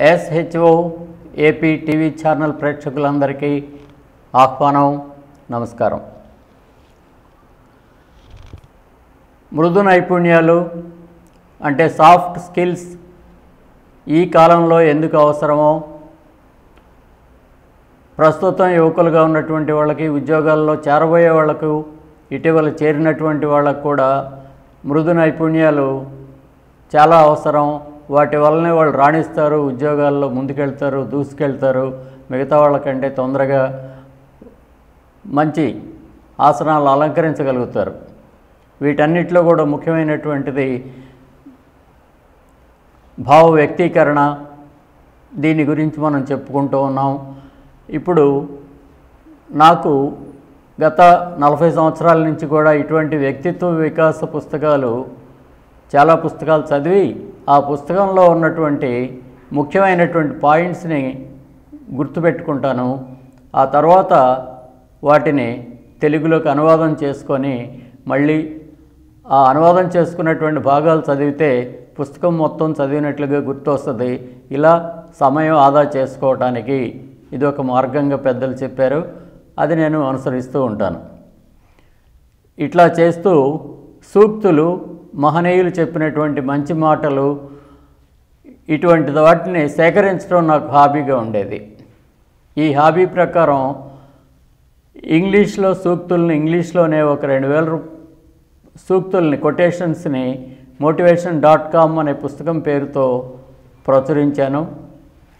SHO AP TV channel ప్రేక్షకులందరికీ ఆహ్వానం నమస్కారం. మృదు నైపుణ్యాలు అంటే సాఫ్ట్ స్కిల్స్ ఈ కాలంలో ఎందుకు అవసరమో ప్రస్తుతం యువకులుగా ఉన్నటువంటి వాళ్ళకి ఉద్యోగాల్లో చేరబోయే వాళ్ళకు ఇటీవల చేరినటువంటి వాళ్ళకు కూడా మృదు నైపుణ్యాలు చాలా అవసరం. వాటి వల్లనే వాళ్ళు రాణిస్తారు ఉద్యోగాల్లో ముందుకెళ్తారు దూసుకెళ్తారు. మిగతా వాళ్ళకంటే తొందరగా మంచి ఆసనాలు అలంకరించగలుగుతారు. వీటన్నిటిలో కూడా ముఖ్యమైనటువంటిది భావ వ్యక్తీకరణ. దీని గురించి మనం చెప్పుకుంటూ ఉన్నాం. ఇప్పుడు నాకు గత నలభై సంవత్సరాల నుంచి కూడా ఇటువంటి వ్యక్తిత్వ వికాస పుస్తకాలు చాలా పుస్తకాలు చదివి ఆ పుస్తకంలో ఉన్నటువంటి ముఖ్యమైనటువంటి పాయింట్స్ని గుర్తుపెట్టుకుంటాను. ఆ తర్వాత వాటిని తెలుగులోకి అనువాదం చేసుకొని మళ్ళీ ఆ అనువాదం చేసుకున్నటువంటి భాగాలు చదివితే పుస్తకం మొత్తం చదివినట్లుగా గుర్తొస్తుంది. ఇలా సమయం ఆదా చేసుకోవటానికి ఇది ఒక మార్గంగా పెద్దలు చెప్పారు. అది నేను అనుసరిస్తూ ఉంటాను. ఇట్లా చేస్తూ సూక్తులు మహనీయులు చెప్పినటువంటి మంచి మాటలు ఇటువంటి వాటిని సేకరించడం నాకు హాబీగా ఉండేది. ఈ హాబీ ప్రకారం ఇంగ్లీష్లో సూక్తుల్ని ఇంగ్లీష్లోనే ఒక రెండు వేల సూక్తుల్ని కొటేషన్స్ని మోటివేషన్ డాట్ కామ్ అనే పుస్తకం పేరుతో ప్రచురించాను.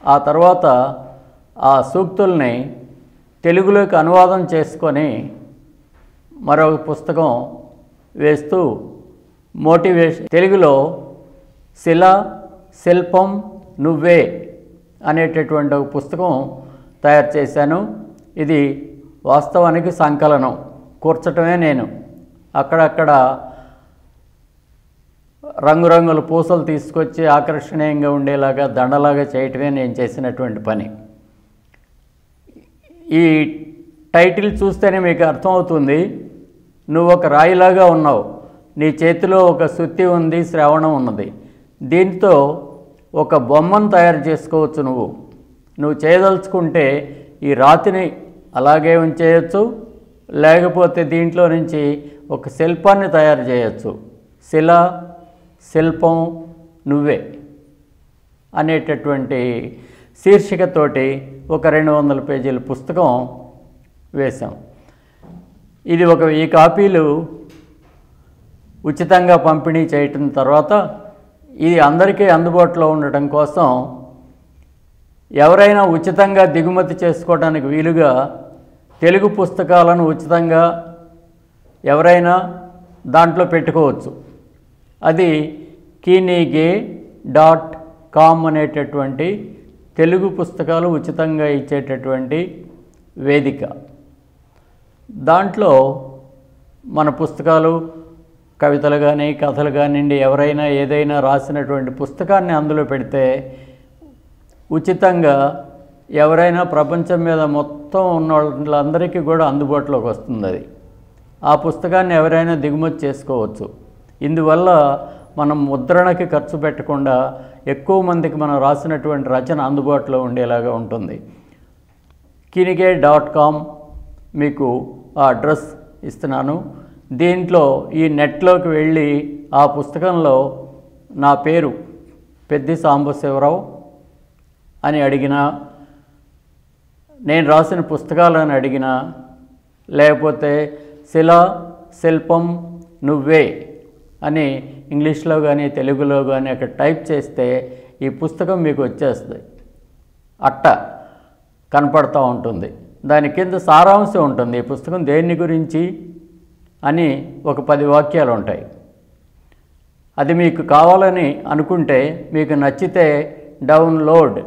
ఆ తర్వాత ఆ సూక్తుల్ని తెలుగులోకి అనువాదం చేసుకొని మరొక పుస్తకం వేస్తూ మోటివేషన్. తెలుగులో శిల శిల్పం నువ్వే అనేటటువంటి ఒక పుస్తకం తయారు చేశాను. ఇది వాస్తవానికి సంకలనం. కూర్చటమే నేను. అక్కడక్కడ రంగురంగుల పూసలు తీసుకొచ్చి ఆకర్షణీయంగా ఉండేలాగా దండలాగా చేయటమే నేను చేసినటువంటి పని. ఈ టైటిల్ చూస్తేనే మీకు అర్థమవుతుంది నువ్వు ఒక రాయిలాగా ఉన్నావు. నీ చేతిలో ఒక సుత్తి ఉంది శ్రవణం ఉన్నది. దీంతో ఒక బొమ్మను తయారు చేసుకోవచ్చు నువ్వు. నువ్వు చేయదలుచుకుంటే ఈ రాతిని అలాగే ఉంచేయచ్చు లేకపోతే దీంట్లో నుంచి ఒక శిల్పాన్ని తయారు చేయొచ్చు. శిల శిల్పం నువ్వే అనేటటువంటి శీర్షికతోటి ఒక రెండు వందల పేజీల పుస్తకం వేశాం. ఇది ఒక ఈ కాపీలు ఉచితంగా పంపిణీ చేయటం తర్వాత ఇది అందరికీ అందుబాటులో ఉండటం కోసం ఎవరైనా ఉచితంగా దిగుమతి చేసుకోవడానికి వీలుగా తెలుగు పుస్తకాలను ఉచితంగా ఎవరైనా దాంట్లో పెట్టుకోవచ్చు. అది కీనీగే డాట్ కామ్ అనేటటువంటి తెలుగు పుస్తకాలు ఉచితంగా ఇచ్చేటటువంటి వేదిక. దాంట్లో మన పుస్తకాలు కవితలు కానీ కథలు కానివ్వండి ఎవరైనా ఏదైనా రాసినటువంటి పుస్తకాన్ని అందులో పెడితే ఉచితంగా ఎవరైనా ప్రపంచం మీద మొత్తం ఉన్న వాళ్ళందరికీ కూడా అందుబాటులోకి వస్తుంది అది. ఆ పుస్తకాన్ని ఎవరైనా దిగుమతి చేసుకోవచ్చు. ఇందువల్ల మనం ముద్రణకి ఖర్చు పెట్టకుండా ఎక్కువ మందికి మనం రాసినటువంటి రచన అందుబాటులో ఉండేలాగా ఉంటుంది. కినిగే డాట్ కామ్ మీకు ఆ అడ్రస్ ఇస్తున్నాను. దీంట్లో ఈ నెట్లోకి వెళ్ళి ఆ పుస్తకంలో నా పేరు పెద్ది సాంబశివరావు అని అడిగినా నేను రాసిన పుస్తకాలను అడిగినా లేకపోతే శిల శిల్పం నువ్వే అని ఇంగ్లీష్లో కానీ తెలుగులో కానీ అక్కడ టైప్ చేస్తే ఈ పుస్తకం మీకు వచ్చేస్తుంది. అట్ట కనపడుతూ ఉంటుంది. దాని కింద సారాంశం ఉంటుంది. ఈ పుస్తకం దేన్ని గురించి? అని ఒక పది వాక్యాలు ఉంటాయి అది మీకు కావాలని అనుకుంటే మీకు నచ్చితే డౌన్లోడ్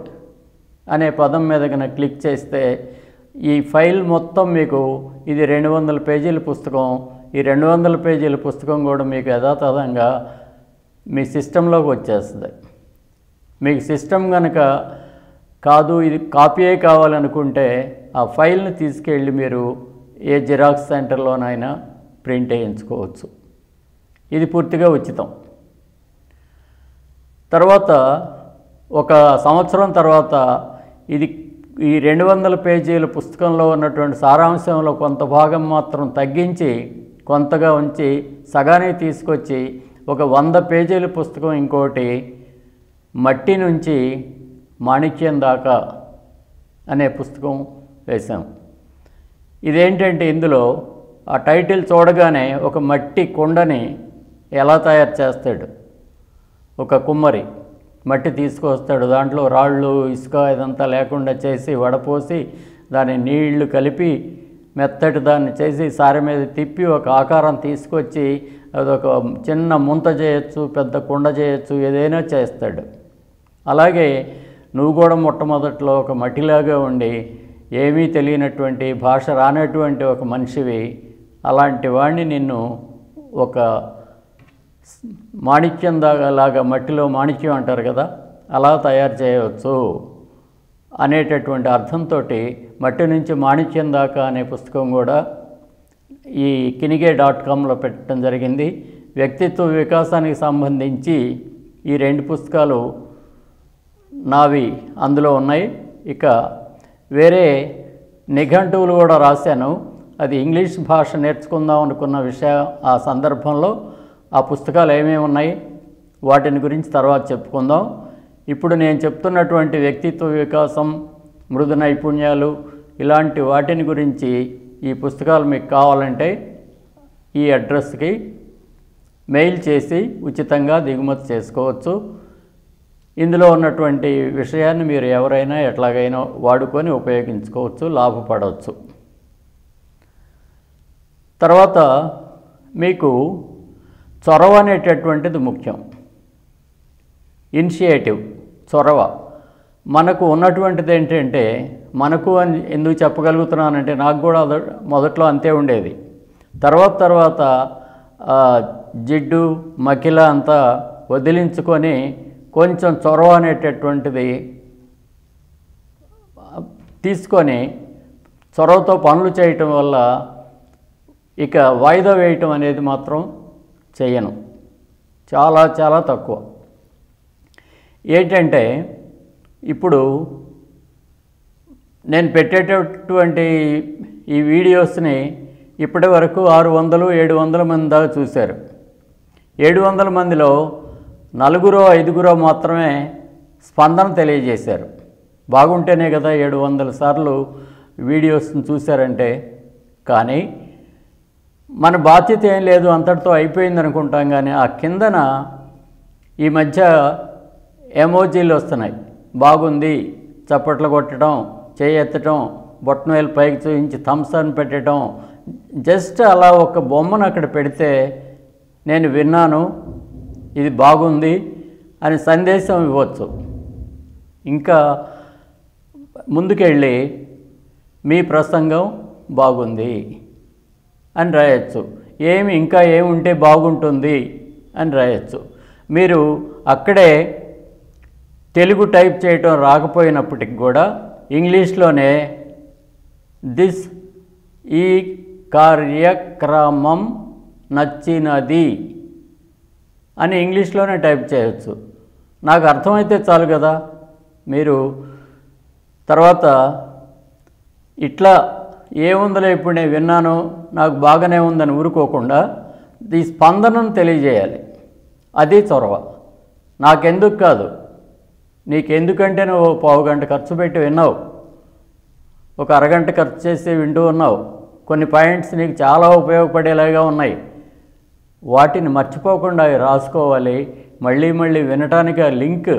అనే పదం మీద కనుక క్లిక్ చేస్తే ఈ ఫైల్ మొత్తం మీకు ఇది రెండు వందల పేజీల పుస్తకం ఈ రెండు వందల పేజీల పుస్తకం కూడా మీకు యథాతథంగా మీ సిస్టంలోకి వచ్చేస్తుంది. మీకు సిస్టమ్ కనుక కాదు ఇది కాపీయే కావాలనుకుంటే ఆ ఫైల్ని తీసుకెళ్ళి మీరు ఏ జిరాక్స్ సెంటర్లోనైనా ప్రింట్ వేయించుకోవచ్చు. ఇది పూర్తిగా ఉచితం. తర్వాత ఒక సంవత్సరం తర్వాత ఇది ఈ రెండు వందల పేజీల పుస్తకంలో ఉన్నటువంటి సారాంశంలో కొంత భాగం మాత్రం తగ్గించి కొంతగా ఉంచి సగానికి తీసుకొచ్చి ఒక వంద పేజీల పుస్తకం ఇంకోటి మట్టి నుంచి మాణిక్యం దాకా అనే పుస్తకం వేశాం. ఇదేంటంటే ఇందులో ఆ టైటిల్ చూడగానే ఒక మట్టి కుండని ఎలా తయారు చేస్తాడు? ఒక కుమ్మరి మట్టి తీసుకొస్తాడు. దాంట్లో రాళ్ళు ఇసుక ఇదంతా లేకుండా చేసి వడపోసి దాని నీళ్ళు కలిపి మెత్తటి దాన్ని చేసి సారె మీద తిప్పి ఒక ఆకారం తీసుకొచ్చి అదొక చిన్న ముంత చేయొచ్చు పెద్ద కుండ చేయొచ్చు ఏదైనా చేస్తాడు. అలాగే నువ్వు కూడా మొట్టమొదట్లో ఒక మట్టిలాగా ఉండి ఏమీ తెలియనటువంటి భాష రానటువంటి ఒక మనిషివి అలాంటి వాడిని నిన్ను ఒక మాణిక్యం దాగా లాగా మట్టిలో మాణిక్యం అంటారు కదా అలా తయారు చేయవచ్చు అనేటటువంటి అర్థంతో మట్టి నుంచి మాణిక్యం దాకా అనే పుస్తకం కూడా ఈ కినిగే డాట్ కామ్లో పెట్టడం జరిగింది. వ్యక్తిత్వ వికాసానికి సంబంధించి ఈ రెండు పుస్తకాలు నావి అందులో ఉన్నాయి. ఇక వేరే నిఘంటువులు కూడా రాశాను. అది ఇంగ్లీష్ భాష నేర్చుకుందాం అనుకున్న విషయం ఆ సందర్భంలో ఆ పుస్తకాలు ఏమేమి ఉన్నాయి వాటిని గురించి తర్వాత చెప్పుకుందాం. ఇప్పుడు నేను చెప్తున్నటువంటి వ్యక్తిత్వ వికాసం మృదు నైపుణ్యాలు ఇలాంటి వాటిని గురించి ఈ పుస్తకాలు మీకు కావాలంటే ఈ అడ్రస్కి మెయిల్ చేసి ఉచితంగా దిగుమతి చేసుకోవచ్చు. ఇందులో ఉన్నటువంటి విషయాన్ని మీరు ఎవరైనా ఎట్లాగైనా వాడుకొని ఉపయోగించుకోవచ్చు లాభపడవచ్చు. తర్వాత మీకు చొరవ అనేటటువంటిది ముఖ్యం. ఇనిషియేటివ్ చొరవ. మనకు ఉన్నటువంటిది ఏంటంటే మనకు అని ఎందుకు చెప్పగలుగుతున్నానంటే నాకు కూడా మొదట్లో అంతే ఉండేది. తర్వాత తర్వాత జిడ్డు మకిల అంతా వదిలించుకొని కొంచెం చొరవ అనేటటువంటిది తీసుకొని చొరవతో పనులు చేయటం వల్ల ఇక వాయిదా వేయటం అనేది మాత్రం చేయను. చాలా చాలా తక్కువ. ఏంటంటే ఇప్పుడు నేను పెట్టేటటువంటి ఈ వీడియోస్ని ఇప్పటి వరకు ఆరు వందలు ఏడు వందల మంది దాకా చూశారు. ఏడు వందల మందిలో నలుగురో ఐదుగురో మాత్రమే స్పందన తెలియజేశారు. బాగుంటేనే కదా ఏడు వందల సార్లు వీడియోస్ని చూశారంటే. కానీ మన బాధ్యత ఏం లేదు అంతటితో అయిపోయింది అనుకుంటాం కానీ ఆ కిందన ఈ మధ్య ఎమోజీలు వస్తున్నాయి. బాగుంది చప్పట్లు కొట్టడం చేయెత్తడం బొట్టనవేలు పైకి చూపించి థమ్స్ పెట్టడం జస్ట్ అలా ఒక బొమ్మను అక్కడ పెడితే నేను విన్నాను ఇది బాగుంది అని సందేశం ఇవ్వచ్చు. ఇంకా ముందుకెళ్ళి మీ ప్రసంగం బాగుంది. అని రాయొచ్చు. ఏమి ఇంకా ఏముంటే బాగుంటుంది అని రాయొచ్చు. మీరు అక్కడే తెలుగు టైప్ చేయటం రాకపోయినప్పటికి కూడా ఇంగ్లీష్లోనే దిస్ ఈ కార్యక్రమం నచ్చినది అని ఇంగ్లీష్లోనే టైప్ చేయొచ్చు. నాకు అర్థమైతే చాలు కదా. మీరు తర్వాత ఇట్లా ఏముందిలే ఇప్పుడు నేను విన్నాను నాకు బాగానే ఉందని ఊరుకోకుండా ఈ స్పందనను తెలియజేయాలి. అది చొరవ. నాకెందుకు కాదు? నీకెందుకంటే నువ్వు పావు గంట ఖర్చు పెట్టి విన్నావు? ఒక అరగంట ఖర్చు చేసి వింటూ ఉన్నావు? కొన్ని పాయింట్స్ నీకు చాలా ఉపయోగపడేలాగా ఉన్నాయి. వాటిని మర్చిపోకుండా రాసుకోవాలి. మళ్ళీ మళ్ళీ వినటానికి ఆ లింక్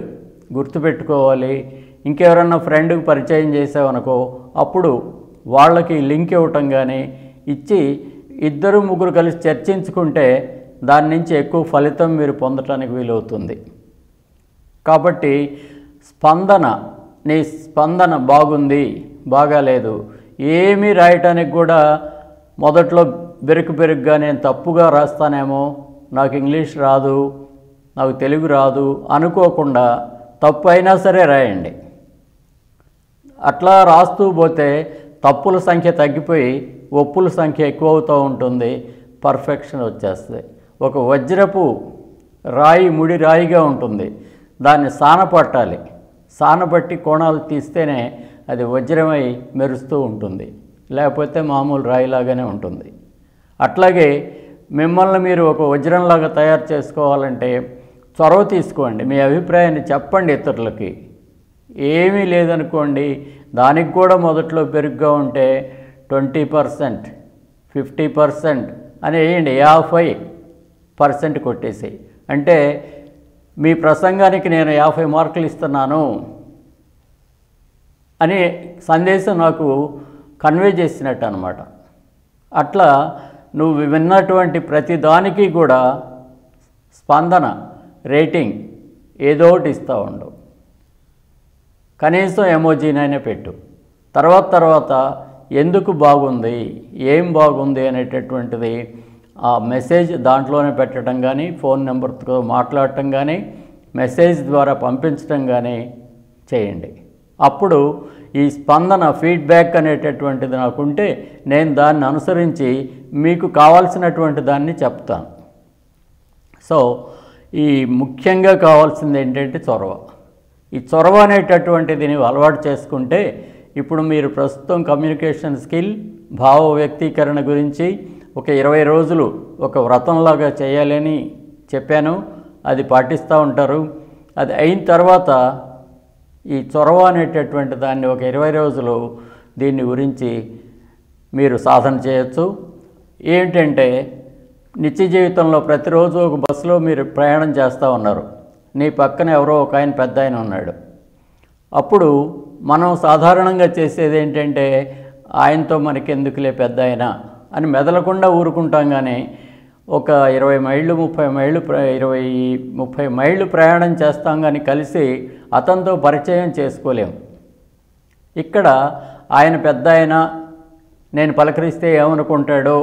గుర్తుపెట్టుకోవాలి. ఇంకెవరన్నా ఫ్రెండ్కి పరిచయం చేసావనుకో అప్పుడు వాళ్ళకి లింక్ ఇవ్వటం కానీ ఇచ్చి ఇద్దరు ముగ్గురు కలిసి చర్చించుకుంటే దాని నుంచి ఎక్కువ ఫలితం మీరు పొందటానికి వీలవుతుంది. కాబట్టి స్పందన నీ స్పందన బాగుంది బాగాలేదు ఏమీ రాయటానికి కూడా మొదట్లో బెరుకు బెరుగ్గా నేను తప్పుగా రాస్తానేమో నాకు ఇంగ్లీష్ రాదు నాకు తెలుగు రాదు అనుకోకుండా తప్పు అయినా సరే రాయండి. అట్లా రాస్తూ పోతే తప్పుల సంఖ్య తగ్గిపోయి ఒప్పుల సంఖ్య ఎక్కువ అవుతూ ఉంటుంది పర్ఫెక్షన్ వచ్చేస్తుంది. ఒక వజ్రపు రాయి ముడి రాయిగా ఉంటుంది. దాన్ని సానపట్టాలి. సానబట్టి కోణాలు తీస్తేనే అది వజ్రమై మెరుస్తూ ఉంటుంది. లేకపోతే మామూలు రాయిలాగానే ఉంటుంది. అట్లాగే మిమ్మల్ని మీరు ఒక వజ్రంలాగా తయారు చేసుకోవాలంటే చొరవ తీసుకోండి. మీ అభిప్రాయాన్ని చెప్పండి ఇతరులకి. ఏమీ లేదనుకోండి దానికి కూడా మొదట్లో పెరుగుగా ఉంటే ట్వంటీ పర్సెంట్ ఫిఫ్టీ పర్సెంట్ అని వేయండి యాభై పర్సెంట్ కొట్టేసి అంటే మీ ప్రసంగానికి నేను యాభై మార్కులు ఇస్తున్నాను అనే సందేశం నాకు కన్వే చేసినట్టు అనమాట అట్లా నువ్వు విన్నటువంటి ప్రతి దానికి కూడా స్పందన రేటింగ్ ఏదో ఒకటి ఇస్తూ ఉండవు కనీసం ఎమోజీనైనా పెట్టు. తర్వాత తర్వాత ఎందుకు బాగుంది? ఏం బాగుంది అనేటటువంటిది ఆ మెసేజ్ దాంట్లోనే పెట్టడం కానీ ఫోన్ నెంబర్తో మాట్లాడటం కానీ మెసేజ్ ద్వారా పంపించడం కానీ చేయండి. అప్పుడు ఈ స్పందన ఫీడ్బ్యాక్ అనేటటువంటిది నాకుంటే నేను దాన్ని అనుసరించి మీకు కావాల్సినటువంటి దాన్ని చెప్తాను. సో ఈ ముఖ్యంగా కావాల్సింది ఏంటంటే చొరవ. ఈ చొరవ అనేటటువంటిది నీవు అలవాటు చేసుకుంటే ఇప్పుడు మీరు ప్రస్తుతం కమ్యూనికేషన్ స్కిల్ భావ వ్యక్తీకరణ గురించి ఒక ఇరవై రోజులు ఒక వ్రతంలాగా చేయాలని చెప్పాను. అది పాటిస్తూ ఉంటారు. అది అయిన తర్వాత ఈ చొరవ అనేటటువంటి దాన్ని ఒక ఇరవై రోజులు దీన్ని గురించి మీరు సాధన చేయొచ్చు. ఏంటంటే నిత్య జీవితంలో ప్రతిరోజు ఒక బస్సులో మీరు ప్రయాణం చేస్తూ ఉన్నారు. నీ పక్కన ఎవరో ఒక ఆయన పెద్ద ఆయన ఉన్నాడు. అప్పుడు మనం సాధారణంగా చేసేది ఏంటంటే ఆయనతో మనకెందుకులే పెద్ద ఆయన అని మెదలకుండా ఊరుకుంటాం కానీ ఒక ఇరవై మైళ్ళు ముప్పై మైళ్ళు ఇరవై ముప్పై మైళ్ళు ప్రయాణం చేస్తాం కానీ కలిసి అతనితో పరిచయం చేసుకోలేం. ఇక్కడ ఆయన పెద్ద ఆయన నేను పలకరిస్తే ఏమనుకుంటాడో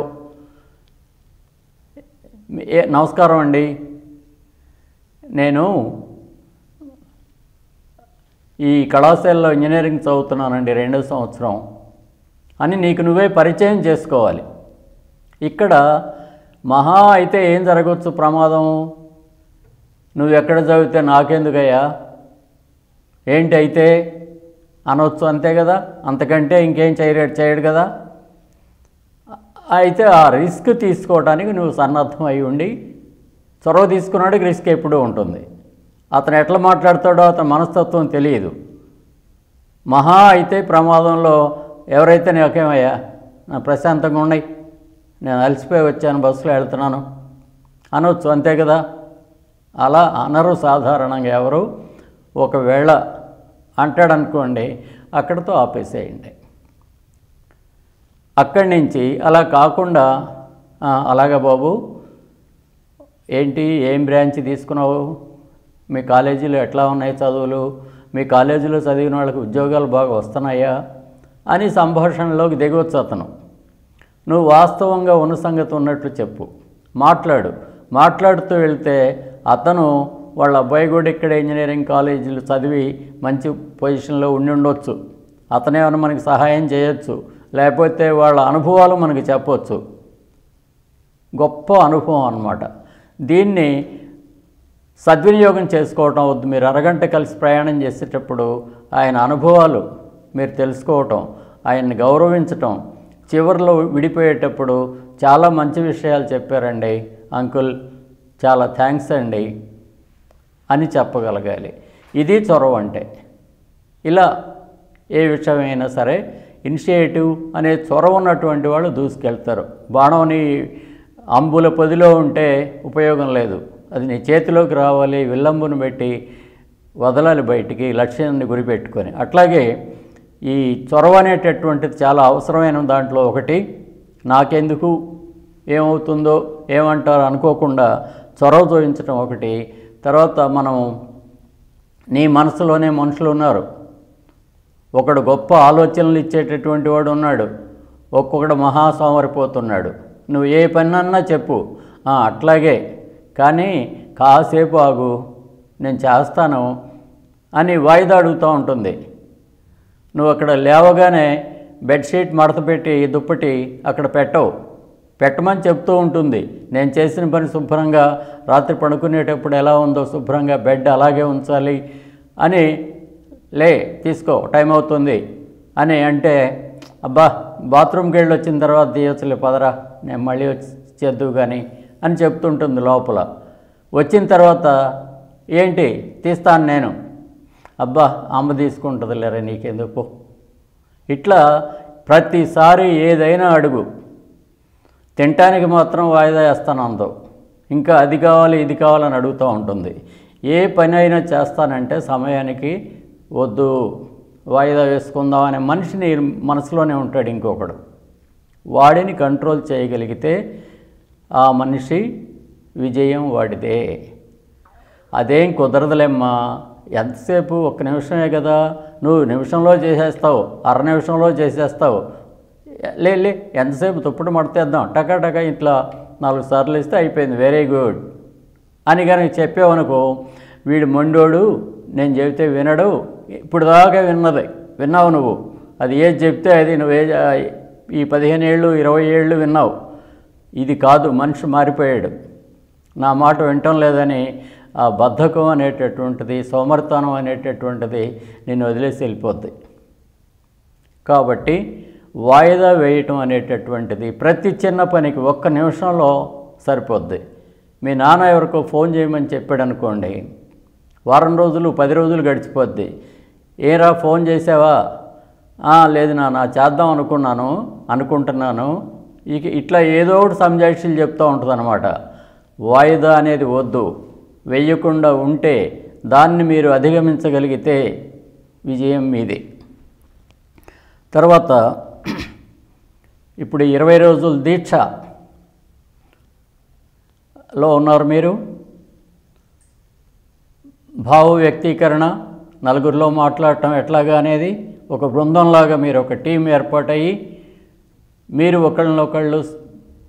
నమస్కారం అండి. నేను ఈ కళాశాలలో ఇంజనీరింగ్ చదువుతున్నానండి రెండో సంవత్సరం అని నీకు నువ్వే పరిచయం చేసుకోవాలి. ఇక్కడ మహా అయితే ఏం జరగవచ్చు ప్రమాదం? నువ్వు ఎక్కడ చదివితే నాకెందుకయ్యా? ఏంటి అయితే? అనవచ్చు అంతే కదా? అంతకంటే ఇంకేం చేయలేడు చేయడు కదా? అయితే ఆ రిస్క్ తీసుకోవడానికి నువ్వు సన్నద్ధం అయి ఉండి చొరవ తీసుకున్నాడికి రిస్క్ ఎప్పుడూ ఉంటుంది. అతను ఎట్లా మాట్లాడతాడో అతని మనస్తత్వం తెలియదు. మహా అయితే ప్రమాదంలో ఎవరైతే నాకేమయ్యా నా ప్రశాంతంగా ఉన్నాయి నేను అలసిపోయి వచ్చాను బస్సులో వెళ్తున్నాను అనొచ్చు అంతే కదా. అలా అనరు సాధారణంగా ఎవరు. ఒకవేళ అంటాడనుకోండి అక్కడితో ఆపేసేయండి. అక్కడి నుంచి అలా కాకుండా అలాగే అలాగా బాబు ఏంటి ఏం బ్రాంచ్ తీసుకున్నావు? మీ కాలేజీలో ఎట్లా ఉన్నాయి చదువులు? మీ కాలేజీలో చదివిన వాళ్ళకి ఉద్యోగాలు బాగా వస్తున్నాయా? అని సంభాషణలోకి దిగవచ్చు అతను. నువ్వు వాస్తవంగా ఉన్న సంగతి ఉన్నట్లు చెప్పు. మాట్లాడు. మాట్లాడుతూ వెళ్తే అతను వాళ్ళ అబ్బాయి కూడా ఇక్కడ ఇంజనీరింగ్ కాలేజీలు చదివి మంచి పొజిషన్లో ఉండి ఉండొచ్చు. అతనేమైనా మనకి సహాయం చేయొచ్చు. లేకపోతే వాళ్ళ అనుభవాలు మనకి చెప్పవచ్చు గొప్ప అనుభవం అన్నమాట. దీన్ని సద్వినియోగం చేసుకోవటం వద్దు. మీరు అరగంట కలిసి ప్రయాణం చేసేటప్పుడు ఆయన అనుభవాలు మీరు తెలుసుకోవటం ఆయన్ని గౌరవించటం చివరిలో విడిపోయేటప్పుడు చాలా మంచి విషయాలు చెప్పారండి. అంకుల్ చాలా థ్యాంక్స్ అండి అని చెప్పగలగాలి. ఇది చొరవ అంటే. ఇలా ఏ విషయమైనా సరే ఇనిషియేటివ్ అనే చొరవ ఉన్నటువంటి వాళ్ళు దూసుకెళ్తారు. బాణంని అంబుల పొదిలో ఉంటే ఉపయోగం లేదు. అది నీ చేతిలోకి రావాలి విల్లంబును పెట్టి వదలాలి బయటికి లక్ష్యాన్ని గురిపెట్టుకొని. అట్లాగే ఈ చొరవ అనేటటువంటిది చాలా అవసరమైన దాంట్లో ఒకటి నాకెందుకు ఏమవుతుందో ఏమంటారో అనుకోకుండా చొరవ చూపించడం ఒకటి. తర్వాత మనం నీ మనసులోనే మనుషులు ఉన్నారు. ఒకడు గొప్ప ఆలోచనలు ఇచ్చేటటువంటి వాడు ఉన్నాడు. ఒక్కొక్కడు మహాసోమరిపోతున్నాడు. నువ్వు ఏ పనన్నా చెప్పు. అట్లాగే. కానీ కాసేపు ఆగు. నేను చేస్తాను అని వాయిదా అడుగుతూ ఉంటుంది. నువ్వు అక్కడ లేవగానే బెడ్షీట్ మడత పెట్టి దుప్పటి అక్కడ పెట్టవు. పెట్టమని చెప్తూ ఉంటుంది. నేను చేసిన పని శుభ్రంగా రాత్రి పడుకునేటప్పుడు ఎలా ఉందో శుభ్రంగా బెడ్ అలాగే ఉంచాలి అని లే తీసుకో టైం అవుతుంది అని అంటే అబ్బా బాత్రూమ్కి వెళ్ళి వచ్చిన తర్వాత తీయొచ్చులే పదరా నేను మళ్ళీ వచ్చి చేద్దు కానీ అని చెప్తుంటుంది లోపల. వచ్చిన తర్వాత ఏంటి తీస్తాను నేను. అబ్బా అమ్మ తీసుకుంటుంది లేరా నీకెందుకు ఇట్లా ప్రతిసారి ఏదైనా అడుగు. తినటానికి మాత్రం వాయిదా వేస్తాను అందో ఇంకా అది కావాలి ఇది కావాలని అడుగుతూ ఉంటుంది. ఏ పని అయినా చేస్తానంటే సమయానికి వద్దు. వాయిదా వేసుకుందాం అనే మనిషిని మనసులోనే ఉంటాడు ఇంకొకడు. వాడిని కంట్రోల్ చేయగలిగితే ఆ మనిషి విజయం వాడిదే. అదేం కుదరదులేమ్మా. ఎంతసేపు? ఒక్క నిమిషమే కదా. నువ్వు నిమిషంలో చేసేస్తావు అర నిమిషంలో చేసేస్తావు. లే లే ఎంతసేపు తుప్పుడు మడతేద్దాం. టకా టకా ఇట్లా నాలుగు సార్లు ఇస్తే అయిపోయింది. Very good. అని కానీ చెప్పావనుకో వీడు మొండోడు నేను చెబితే వినడు ఇప్పుడు దాకా విన్నది. విన్నావు నువ్వు. అది ఏది చెప్తే అది నువ్వే ఈ పదిహేను ఏళ్ళు ఇరవై ఏళ్ళు విన్నావు. ఇది కాదు మనిషి మారిపోయాడు. నా మాట వినటం లేదని ఆ బద్ధకం అనేటటువంటిది సోమర్తనం అనేటటువంటిది నిన్ను వదిలేసి వెళ్ళిపోద్ది. కాబట్టి వాయిదా వేయటం అనేటటువంటిది ప్రతి చిన్న పనికి ఒక్క నిమిషంలో సరిపోద్ది. మీ నాన్న ఎవరికో ఫోన్ చేయమని చెప్పాడు అనుకోండి వారం రోజులు పది రోజులు గడిచిపోద్ది. ఏరా ఫోన్ చేసావా? లేదు నాన్న చేద్దాం అనుకున్నాను అనుకుంటున్నాను. ఇక ఇట్లా ఏదో ఒకటి సంజాక్షులు చెప్తూ ఉంటుంది అనమాట వాయిదా అనేది వద్దు. వెయ్యకుండా ఉంటే దాన్ని మీరు అధిగమించగలిగితే విజయం మీదే. తర్వాత ఇప్పుడు ఇరవై రోజుల దీక్షలో ఉన్నారు మీరు? భావ వ్యక్తీకరణ. నలుగురిలో మాట్లాడటం ఎట్లాగా అనేది ఒక బృందంలాగా మీరు ఒక టీం ఏర్పాటయ్యి మీరు ఒకళ్ళనొకళ్ళు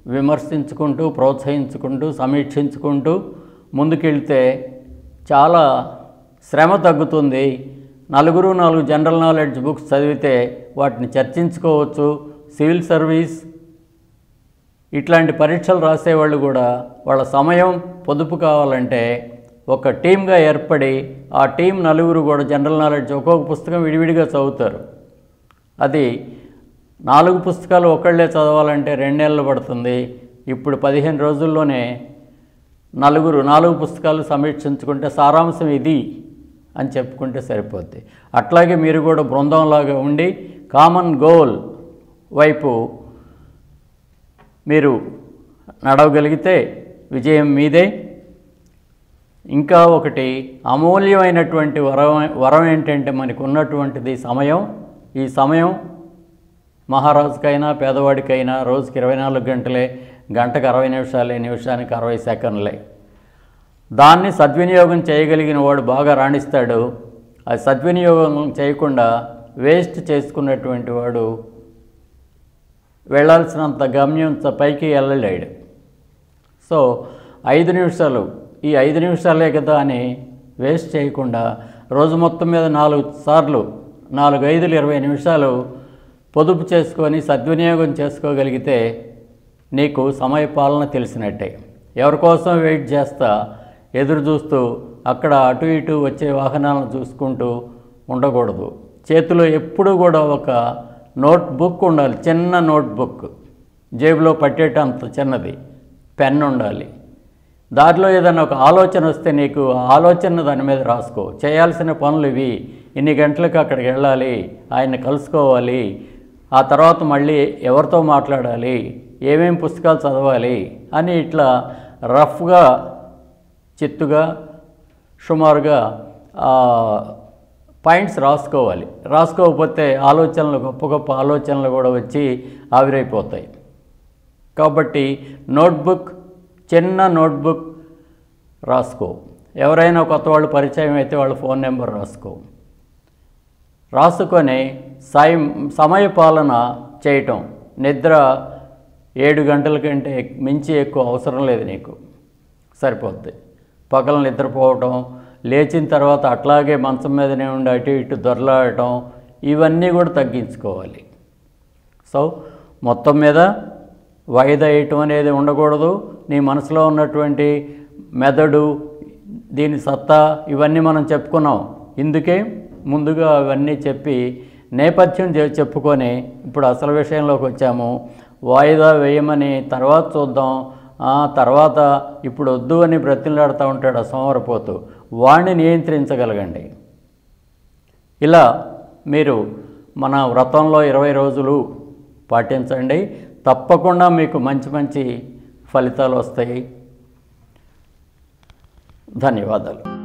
విమర్శించుకుంటూ ప్రోత్సహించుకుంటూ సమీక్షించుకుంటూ ముందుకెళ్తే చాలా శ్రమ తగ్గుతుంది. నలుగురు నాలుగు జనరల్ నాలెడ్జ్ బుక్స్ చదివితే వాటిని చర్చించుకోవచ్చు. సివిల్ సర్వీస్ ఇట్లాంటి పరీక్షలు రాసేవాళ్ళు కూడా వాళ్ళ సమయం పొదుపు కావాలంటే ఒక టీమ్గా ఏర్పడి ఆ టీం నలుగురు కూడా జనరల్ నాలెడ్జ్ ఒక్కొక్క పుస్తకం విడివిడిగా చదువుతారు. అది నాలుగు పుస్తకాలు ఒకళ్ళే చదవాలంటే రెండేళ్ళు పడుతుంది. ఇప్పుడు పదిహేను రోజుల్లోనే నలుగురు నాలుగు పుస్తకాలు సమీక్షించుకుంటే సారాంశం ఇది అని చెప్పుకుంటే సరిపోద్ది. అట్లాగే మీరు కూడా బృందంలాగా ఉండి కామన్ గోల్ వైపు మీరు నడవగలిగితే విజయం మీదే. ఇంకా ఒకటి అమూల్యమైనటువంటి వరం వరం ఏంటంటే మనకు ఉన్నటువంటిది సమయం. ఈ సమయం మహారాజుకైనా పేదవాడికైనా రోజుకి ఇరవై నాలుగు గంటలే గంటకు అరవై నిమిషాలే నిమిషానికి అరవై సెకండ్లే. దాన్ని సద్వినియోగం చేయగలిగిన వాడు బాగా రాణిస్తాడు. అది సద్వినియోగం చేయకుండా వేస్ట్ చేసుకున్నటువంటి వాడు వెళ్ళాల్సినంత గమ్యం పైకి వెళ్ళలేడు. సో ఐదు నిమిషాలు ఈ ఐదు నిమిషాలే కదా అని వేస్ట్ చేయకుండా రోజు మొత్తం మీద నాలుగు సార్లు నాలుగు ఐదులు ఇరవై నిమిషాలు పొదుపు చేసుకొని సద్వినియోగం చేసుకోగలిగితే నీకు సమయపాలన తెలిసినట్టే. ఎవరి కోసం వెయిట్ చేస్తా ఎదురు చూస్తూ అక్కడ అటు ఇటు వచ్చే వాహనాలను చూసుకుంటూ ఉండకూడదు. చేతిలో ఎప్పుడూ కూడా ఒక నోట్ బుక్ ఉండాలి చిన్న నోట్ బుక్ జేబులో పట్టేటంత చిన్నది. పెన్ ఉండాలి. దాంట్లో ఏదైనా ఒక ఆలోచన వస్తే నీకు ఆ ఆలోచన దాని మీద రాసుకో. చేయాల్సిన పనులు ఇవి. ఇన్ని గంటలకు అక్కడికి వెళ్ళాలి. ఆయన కలుసుకోవాలి. ఆ తర్వాత మళ్ళీ ఎవరితో మాట్లాడాలి? ఏమేమి పుస్తకాలు చదవాలి? అని ఇట్లా రఫ్గా చిత్తుగా సుమారుగా పాయింట్స్ రాసుకోవాలి. రాసుకోకపోతే ఆలోచనలు గొప్ప గొప్ప ఆలోచనలు కూడా వచ్చి ఆవిరైపోతాయి. కాబట్టి నోట్బుక్ చిన్న నోట్బుక్ రాసుకో. ఎవరైనా కొత్త వాళ్ళు పరిచయం అయితే వాళ్ళ ఫోన్ నెంబర్ రాసుకో. రాసుకొని సాయం సమయ పాలన చేయటం. నిద్ర ఏడు గంటల కంటే మించి ఎక్కువ అవసరం లేదు నీకు. సరిపోద్ది. పగలు నిద్రపోవటం లేచిన తర్వాత అట్లాగే మంచం మీదనే ఉండి అటు ఇటు దొరలాడటం ఇవన్నీ కూడా తగ్గించుకోవాలి. సో మొత్తం మీద వేయటం అనేది ఉండకూడదు. నీ మనసులో ఉన్నటువంటి మెదడు దీని సత్తా ఇవన్నీ మనం చెప్పుకున్నాం. ఇందుకే ముందుగా అవన్నీ చెప్పి నేపథ్యం చెప్పుకొని ఇప్పుడు అసలు విషయంలోకి వచ్చాము. వాయిదా వేయమని తర్వాత చూద్దాం. ఆ తర్వాత ఇప్పుడు వద్దు అని బ్రతిలాడుతూ ఉంటాడు సోమరపోతు. వాణ్ణి నియంత్రించగలగండి. ఇలా మీరు మన వ్రతంలో ఇరవై రోజులు పాటించండి. తప్పకుండా మీకు మంచి మంచి ఫలితాలు వస్తాయి. ధన్యవాదాలు.